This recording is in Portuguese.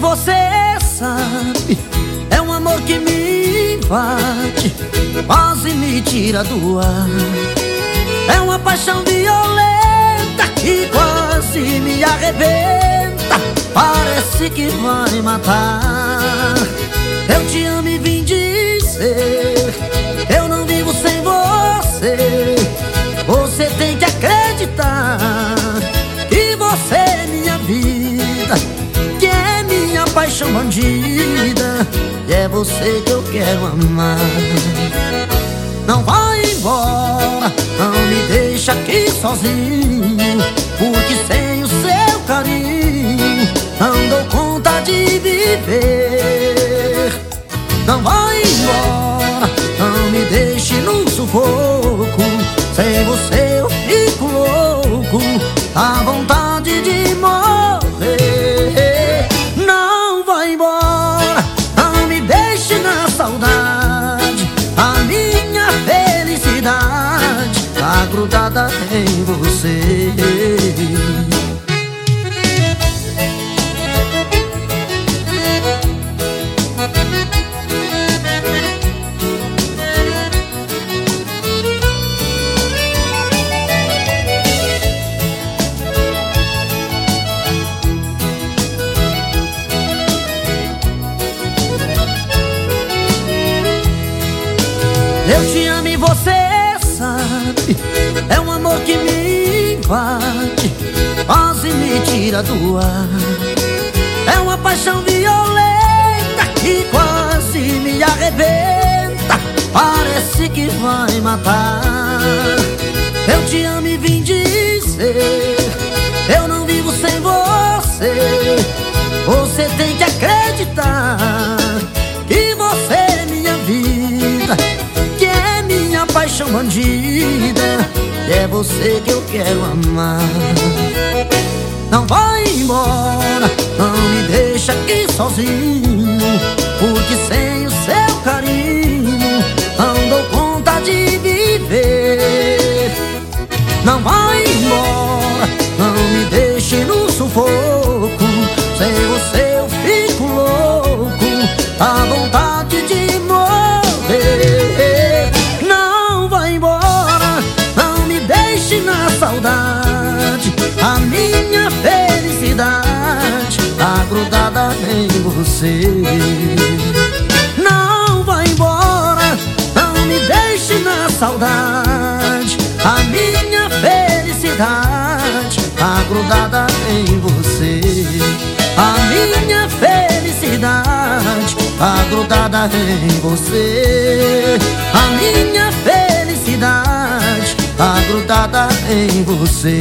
você sabe É um amor que me invade Quase me tira do ar. É uma paixão violenta Que quase me arrebenta Parece que vai matar bandida E é você que eu quero amar. Não vai embora Não me deixa aqui sozinho Porque sem grudada em você. Eu te amo e você sabe? É um amor que me invade Quase me tira do ar. É uma paixão violenta Que quase me arrebenta Parece que vai matar. Eu te amo e vim você que eu quero amar. Não vai embora Não me deixa aqui sozinho Porque sem o seu carinho Não dou conta de viver. Não vai saudade A minha felicidade Tá grudada em você. Não vai embora Não me deixe na saudade A minha felicidade Tá grudada em você. A minha felicidade Tá grudada em você em você